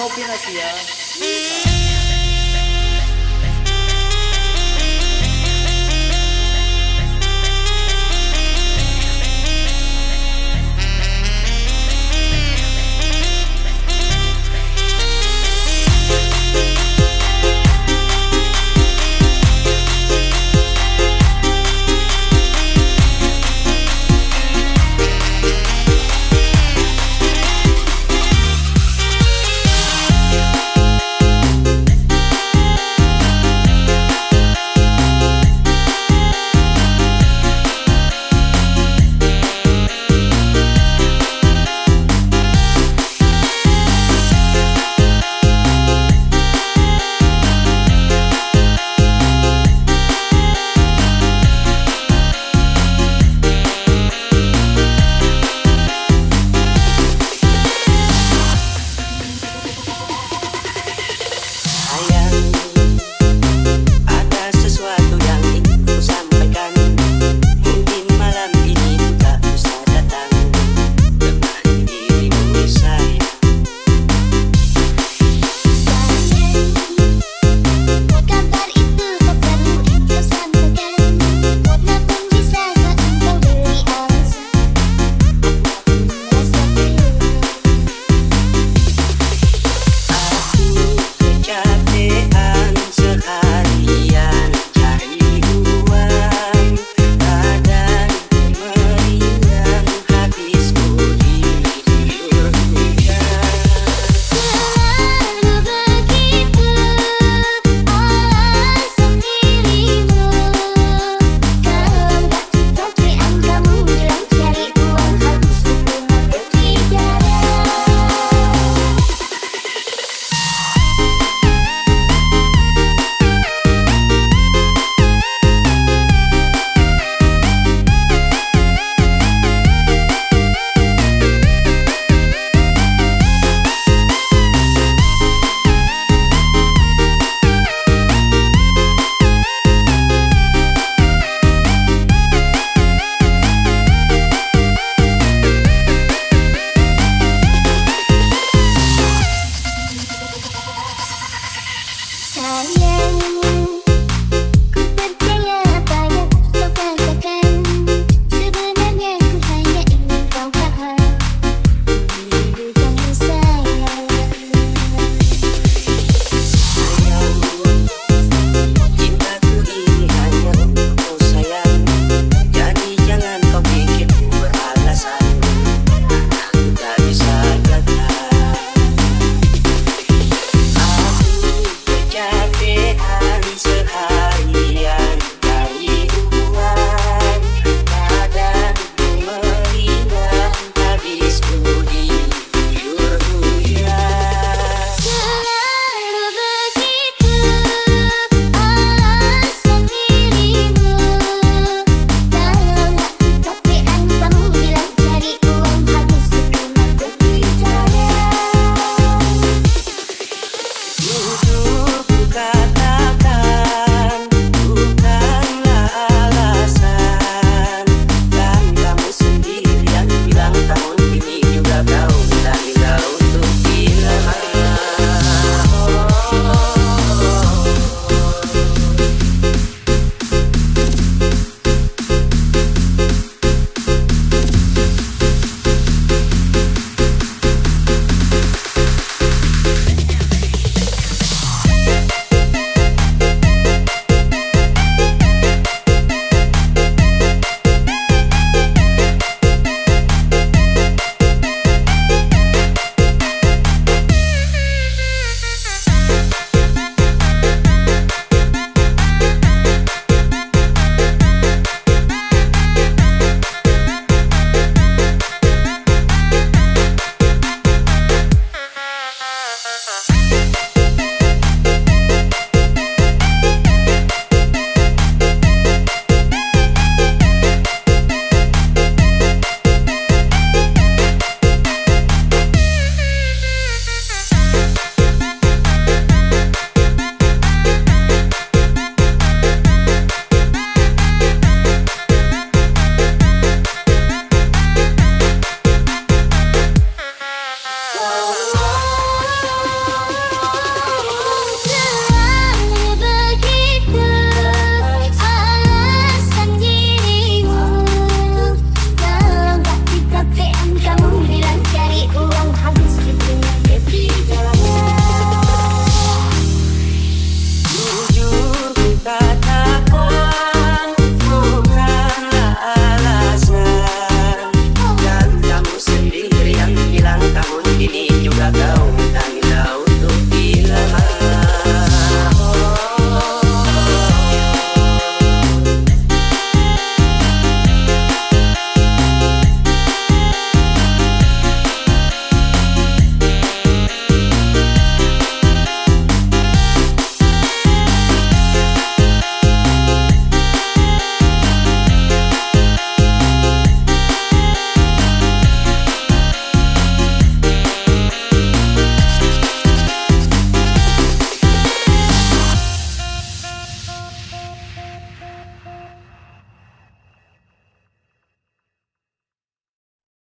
No penalty ah. got